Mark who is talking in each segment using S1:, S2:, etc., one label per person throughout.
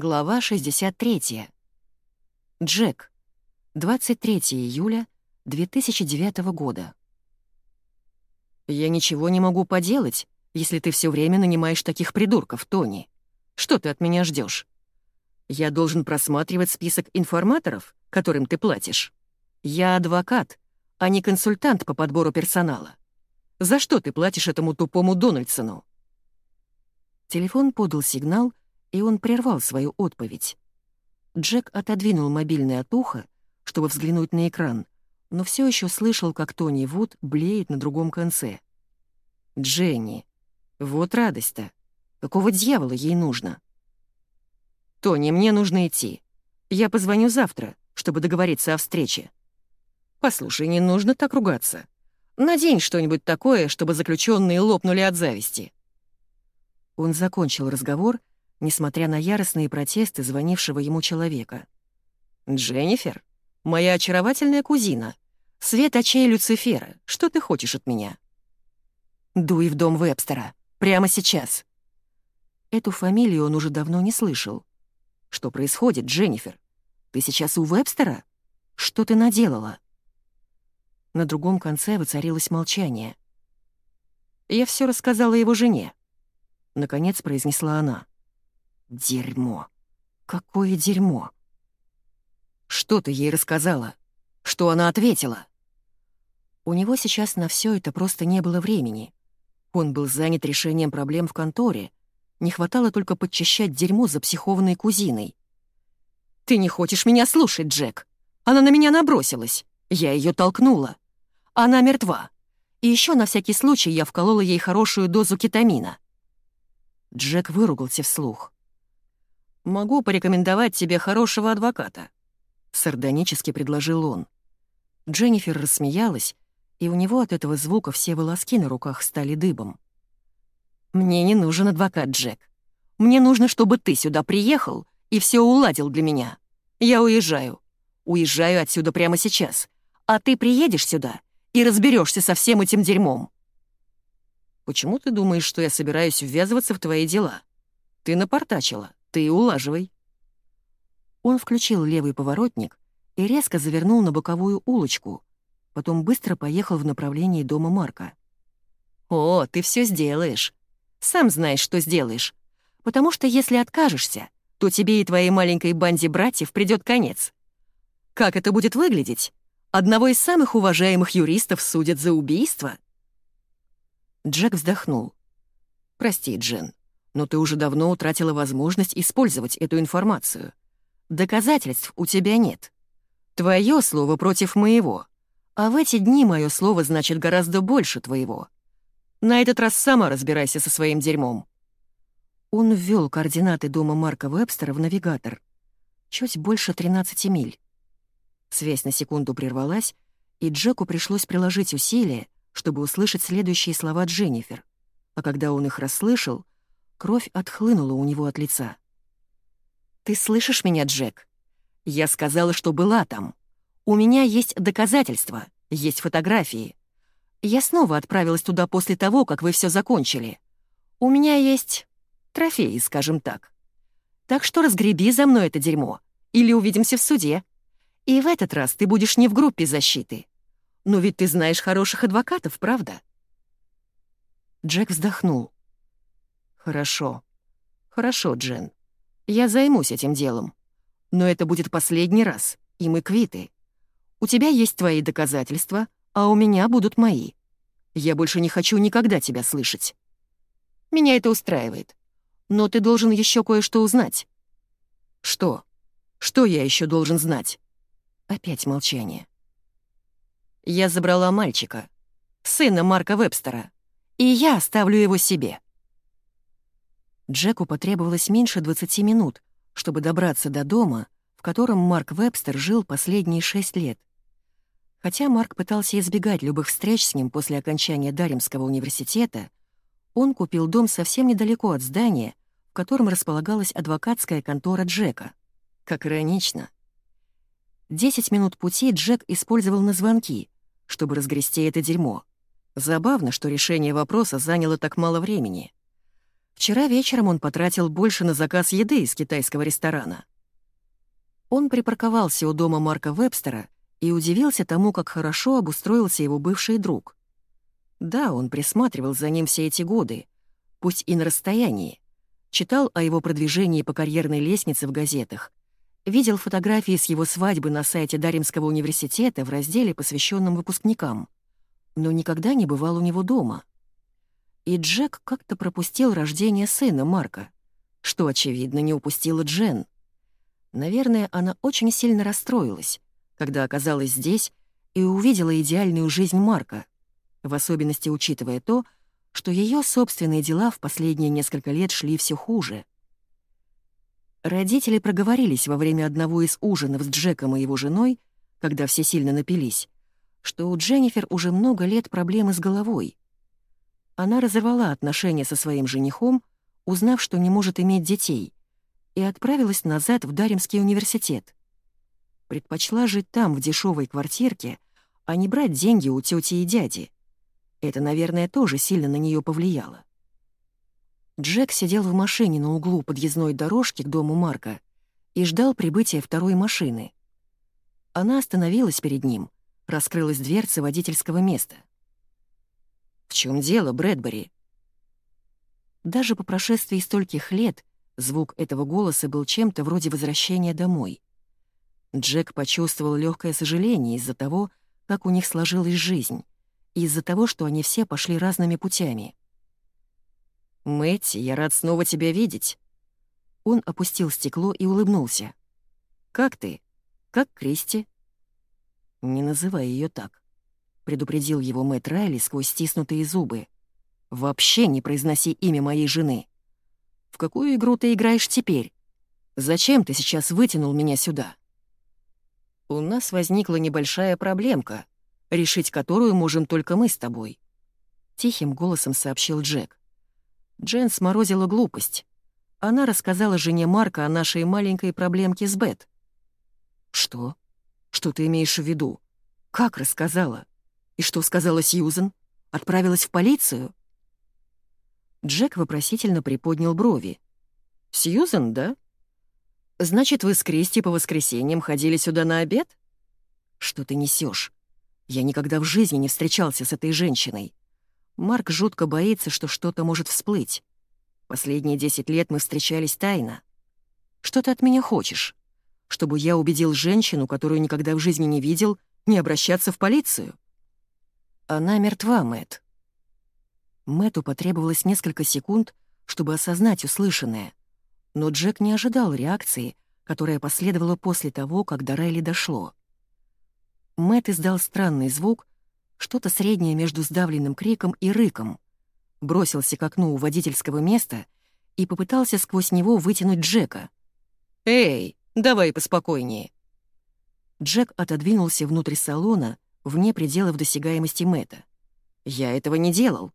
S1: Глава 63. Джек. 23 июля 2009 года. «Я ничего не могу поделать, если ты все время нанимаешь таких придурков, Тони. Что ты от меня ждешь? Я должен просматривать список информаторов, которым ты платишь. Я адвокат, а не консультант по подбору персонала. За что ты платишь этому тупому Дональдсону?» Телефон подал сигнал, и он прервал свою отповедь. Джек отодвинул мобильный от уха, чтобы взглянуть на экран, но все еще слышал, как Тони Вуд блеет на другом конце. «Дженни, вот радость-то! Какого дьявола ей нужно?» «Тони, мне нужно идти. Я позвоню завтра, чтобы договориться о встрече». «Послушай, не нужно так ругаться. Надень что-нибудь такое, чтобы заключенные лопнули от зависти». Он закончил разговор, несмотря на яростные протесты звонившего ему человека. «Дженнифер, моя очаровательная кузина, свет очей Люцифера, что ты хочешь от меня?» «Дуй в дом Вебстера, прямо сейчас». Эту фамилию он уже давно не слышал. «Что происходит, Дженнифер? Ты сейчас у Вебстера? Что ты наделала?» На другом конце воцарилось молчание. «Я все рассказала его жене», — наконец произнесла она. Дерьмо. Какое дерьмо. Что ты ей рассказала? Что она ответила? У него сейчас на все это просто не было времени. Он был занят решением проблем в конторе. Не хватало только подчищать дерьмо за психованной кузиной. «Ты не хочешь меня слушать, Джек? Она на меня набросилась. Я ее толкнула. Она мертва. И еще на всякий случай я вколола ей хорошую дозу кетамина». Джек выругался вслух. «Могу порекомендовать тебе хорошего адвоката», — сардонически предложил он. Дженнифер рассмеялась, и у него от этого звука все волоски на руках стали дыбом. «Мне не нужен адвокат, Джек. Мне нужно, чтобы ты сюда приехал и все уладил для меня. Я уезжаю. Уезжаю отсюда прямо сейчас. А ты приедешь сюда и разберешься со всем этим дерьмом». «Почему ты думаешь, что я собираюсь ввязываться в твои дела? Ты напортачила. Ты улаживай». Он включил левый поворотник и резко завернул на боковую улочку, потом быстро поехал в направлении дома Марка. «О, ты все сделаешь. Сам знаешь, что сделаешь. Потому что если откажешься, то тебе и твоей маленькой банде братьев придет конец. Как это будет выглядеть? Одного из самых уважаемых юристов судят за убийство?» Джек вздохнул. «Прости, Джен, но ты уже давно утратила возможность использовать эту информацию. Доказательств у тебя нет. Твое слово против моего. А в эти дни мое слово значит гораздо больше твоего. На этот раз сама разбирайся со своим дерьмом». Он ввел координаты дома Марка Вебстера в навигатор. Чуть больше 13 миль. Связь на секунду прервалась, и Джеку пришлось приложить усилия, чтобы услышать следующие слова Дженнифер. А когда он их расслышал, Кровь отхлынула у него от лица. «Ты слышишь меня, Джек? Я сказала, что была там. У меня есть доказательства, есть фотографии. Я снова отправилась туда после того, как вы все закончили. У меня есть трофеи, скажем так. Так что разгреби за мной это дерьмо, или увидимся в суде. И в этот раз ты будешь не в группе защиты. Но ведь ты знаешь хороших адвокатов, правда?» Джек вздохнул. «Хорошо. Хорошо, Джен. Я займусь этим делом. Но это будет последний раз, и мы квиты. У тебя есть твои доказательства, а у меня будут мои. Я больше не хочу никогда тебя слышать. Меня это устраивает. Но ты должен еще кое-что узнать». «Что? Что я еще должен знать?» Опять молчание. «Я забрала мальчика, сына Марка Вебстера, и я оставлю его себе». Джеку потребовалось меньше 20 минут, чтобы добраться до дома, в котором Марк Вебстер жил последние шесть лет. Хотя Марк пытался избегать любых встреч с ним после окончания Даримского университета, он купил дом совсем недалеко от здания, в котором располагалась адвокатская контора Джека. Как иронично. Десять минут пути Джек использовал на звонки, чтобы разгрести это дерьмо. Забавно, что решение вопроса заняло так мало времени. Вчера вечером он потратил больше на заказ еды из китайского ресторана. Он припарковался у дома Марка Вебстера и удивился тому, как хорошо обустроился его бывший друг. Да, он присматривал за ним все эти годы, пусть и на расстоянии, читал о его продвижении по карьерной лестнице в газетах, видел фотографии с его свадьбы на сайте Даримского университета в разделе, посвященном выпускникам, но никогда не бывал у него дома. И Джек как-то пропустил рождение сына Марка, что, очевидно, не упустила Джен. Наверное, она очень сильно расстроилась, когда оказалась здесь и увидела идеальную жизнь Марка, в особенности учитывая то, что ее собственные дела в последние несколько лет шли все хуже. Родители проговорились во время одного из ужинов с Джеком и его женой, когда все сильно напились, что у Дженнифер уже много лет проблемы с головой. Она разорвала отношения со своим женихом, узнав, что не может иметь детей, и отправилась назад в Даримский университет. Предпочла жить там, в дешевой квартирке, а не брать деньги у тети и дяди. Это, наверное, тоже сильно на нее повлияло. Джек сидел в машине на углу подъездной дорожки к дому Марка и ждал прибытия второй машины. Она остановилась перед ним, раскрылась дверца водительского места. «В чем дело, Брэдбери?» Даже по прошествии стольких лет звук этого голоса был чем-то вроде возвращения домой. Джек почувствовал легкое сожаление из-за того, как у них сложилась жизнь, и из-за того, что они все пошли разными путями. «Мэтти, я рад снова тебя видеть». Он опустил стекло и улыбнулся. «Как ты? Как Кристи?» «Не называй ее так», — предупредил его Мэтт Райли сквозь стиснутые зубы. «Вообще не произноси имя моей жены. В какую игру ты играешь теперь? Зачем ты сейчас вытянул меня сюда?» «У нас возникла небольшая проблемка», решить которую можем только мы с тобой», — тихим голосом сообщил Джек. Джен сморозила глупость. Она рассказала жене Марка о нашей маленькой проблемке с Бет. «Что? Что ты имеешь в виду? Как рассказала? И что сказала Сьюзен? Отправилась в полицию?» Джек вопросительно приподнял брови. «Сьюзен, да? Значит, вы с Кристи по воскресеньям ходили сюда на обед? Что ты несешь? Я никогда в жизни не встречался с этой женщиной. Марк жутко боится, что что-то может всплыть. Последние десять лет мы встречались тайно. Что ты от меня хочешь? Чтобы я убедил женщину, которую никогда в жизни не видел, не обращаться в полицию? Она мертва, Мэт. Мэту потребовалось несколько секунд, чтобы осознать услышанное. Но Джек не ожидал реакции, которая последовала после того, как до Райли дошло. Мэт издал странный звук, что-то среднее между сдавленным криком и рыком. Бросился к окну у водительского места и попытался сквозь него вытянуть Джека. «Эй, давай поспокойнее!» Джек отодвинулся внутрь салона, вне пределов досягаемости Мэта. «Я этого не делал».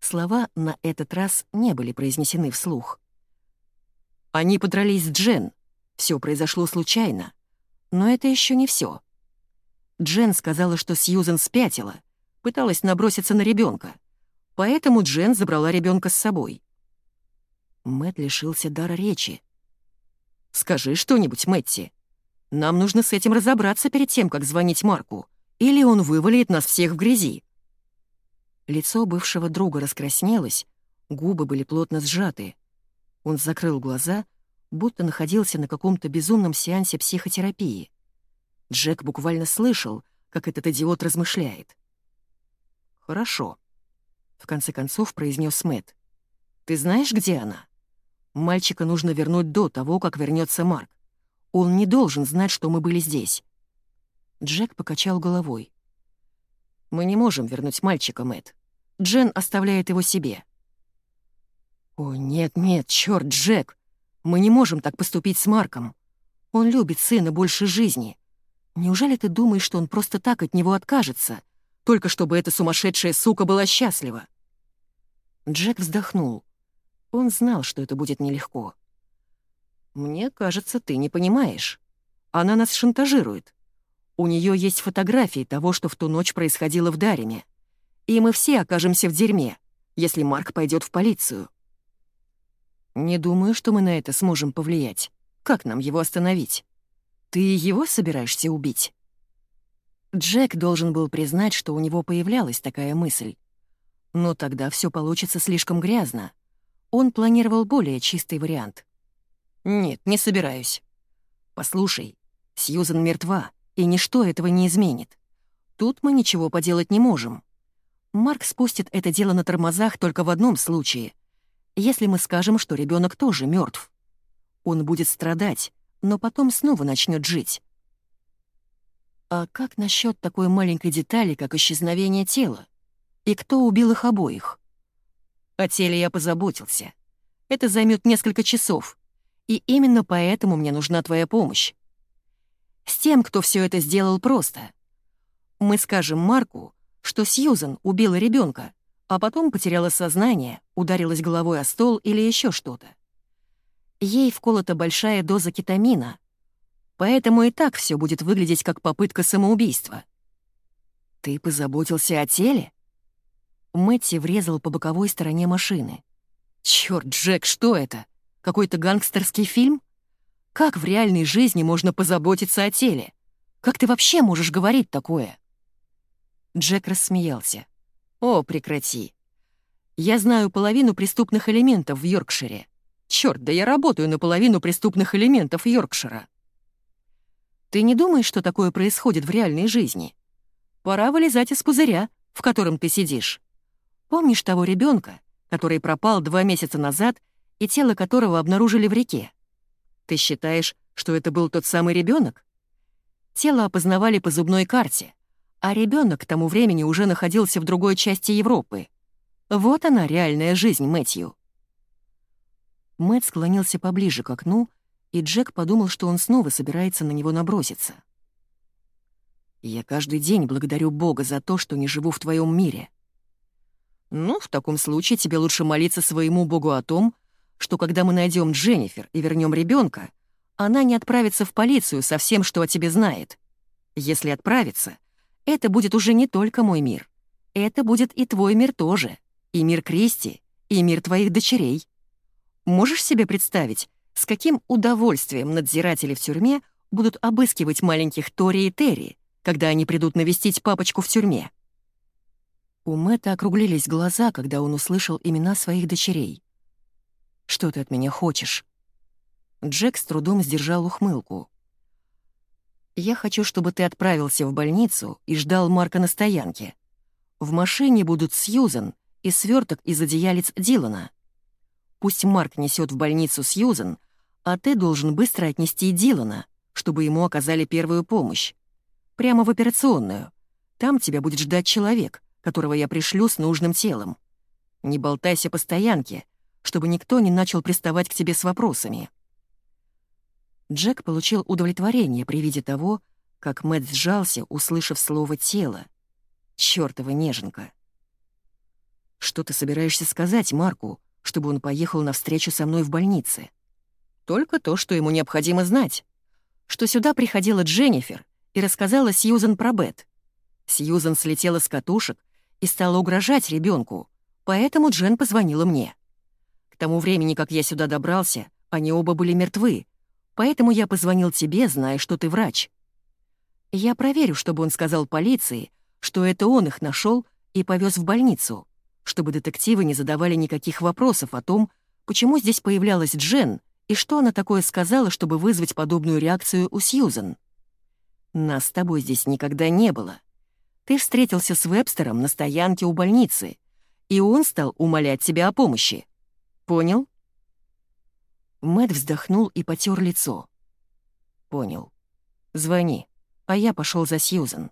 S1: Слова на этот раз не были произнесены вслух. Они подрались с Джен. Все произошло случайно. Но это еще не все. Джен сказала, что Сьюзен спятила, пыталась наброситься на ребенка, поэтому Джен забрала ребенка с собой. Мэт лишился дара речи. «Скажи что-нибудь, Мэтти. Нам нужно с этим разобраться перед тем, как звонить Марку, или он вывалит нас всех в грязи». Лицо бывшего друга раскраснелось, губы были плотно сжаты. Он закрыл глаза, будто находился на каком-то безумном сеансе психотерапии. Джек буквально слышал, как этот идиот размышляет. «Хорошо», — в конце концов произнес Мэт. «Ты знаешь, где она? Мальчика нужно вернуть до того, как вернется Марк. Он не должен знать, что мы были здесь». Джек покачал головой. «Мы не можем вернуть мальчика, Мэт. Джен оставляет его себе». «О, нет-нет, чёрт, Джек! Мы не можем так поступить с Марком. Он любит сына больше жизни. Неужели ты думаешь, что он просто так от него откажется, только чтобы эта сумасшедшая сука была счастлива?» Джек вздохнул. Он знал, что это будет нелегко. «Мне кажется, ты не понимаешь. Она нас шантажирует. У нее есть фотографии того, что в ту ночь происходило в Дариме. И мы все окажемся в дерьме, если Марк пойдет в полицию. «Не думаю, что мы на это сможем повлиять. Как нам его остановить? Ты его собираешься убить?» Джек должен был признать, что у него появлялась такая мысль. Но тогда все получится слишком грязно. Он планировал более чистый вариант. «Нет, не собираюсь. Послушай, Сьюзан мертва, и ничто этого не изменит. Тут мы ничего поделать не можем. Марк спустит это дело на тормозах только в одном случае. Если мы скажем, что ребенок тоже мертв. Он будет страдать, но потом снова начнет жить. А как насчет такой маленькой детали, как исчезновение тела? И кто убил их обоих? О теле я позаботился. Это займет несколько часов. И именно поэтому мне нужна твоя помощь. С тем, кто все это сделал просто. Мы скажем Марку, что Сьюзан убила ребенка, а потом потеряла сознание, ударилась головой о стол или еще что-то. Ей вколота большая доза кетамина, поэтому и так все будет выглядеть как попытка самоубийства. «Ты позаботился о теле?» Мэтти врезал по боковой стороне машины. «Чёрт, Джек, что это? Какой-то гангстерский фильм? Как в реальной жизни можно позаботиться о теле? Как ты вообще можешь говорить такое?» Джек рассмеялся. «О, прекрати. Я знаю половину преступных элементов в Йоркшире. Чёрт, да я работаю на половину преступных элементов Йоркшира. Ты не думаешь, что такое происходит в реальной жизни? Пора вылезать из пузыря, в котором ты сидишь. Помнишь того ребенка, который пропал два месяца назад и тело которого обнаружили в реке? Ты считаешь, что это был тот самый ребенок? Тело опознавали по зубной карте, а ребенок к тому времени уже находился в другой части Европы. Вот она, реальная жизнь Мэтью. Мэтт склонился поближе к окну, и Джек подумал, что он снова собирается на него наброситься. «Я каждый день благодарю Бога за то, что не живу в твоем мире», «Ну, в таком случае тебе лучше молиться своему Богу о том, что когда мы найдем Дженнифер и вернем ребенка, она не отправится в полицию со всем, что о тебе знает. Если отправится, это будет уже не только мой мир. Это будет и твой мир тоже, и мир Кристи, и мир твоих дочерей. Можешь себе представить, с каким удовольствием надзиратели в тюрьме будут обыскивать маленьких Тори и Терри, когда они придут навестить папочку в тюрьме?» У Мэтта округлились глаза, когда он услышал имена своих дочерей. «Что ты от меня хочешь?» Джек с трудом сдержал ухмылку. «Я хочу, чтобы ты отправился в больницу и ждал Марка на стоянке. В машине будут Сьюзен и сверток из одеялец Дилана. Пусть Марк несет в больницу Сьюзен, а ты должен быстро отнести Дилана, чтобы ему оказали первую помощь. Прямо в операционную. Там тебя будет ждать человек, которого я пришлю с нужным телом. Не болтайся по стоянке, чтобы никто не начал приставать к тебе с вопросами». Джек получил удовлетворение при виде того, как Мэтт сжался, услышав слово «тело». Чёртова неженка. «Что ты собираешься сказать Марку, чтобы он поехал навстречу со мной в больнице?» «Только то, что ему необходимо знать. Что сюда приходила Дженнифер и рассказала Сьюзен про Бет. Сьюзен слетела с катушек и стала угрожать ребенку, поэтому Джен позвонила мне. Тому времени, как я сюда добрался, они оба были мертвы, поэтому я позвонил тебе, зная, что ты врач. Я проверю, чтобы он сказал полиции, что это он их нашел и повез в больницу, чтобы детективы не задавали никаких вопросов о том, почему здесь появлялась Джен и что она такое сказала, чтобы вызвать подобную реакцию у Сьюзен. Нас с тобой здесь никогда не было. Ты встретился с Вебстером на стоянке у больницы, и он стал умолять тебя о помощи. Понял?» Мэт вздохнул и потер лицо. «Понял. Звони, а я пошел за Сьюзен».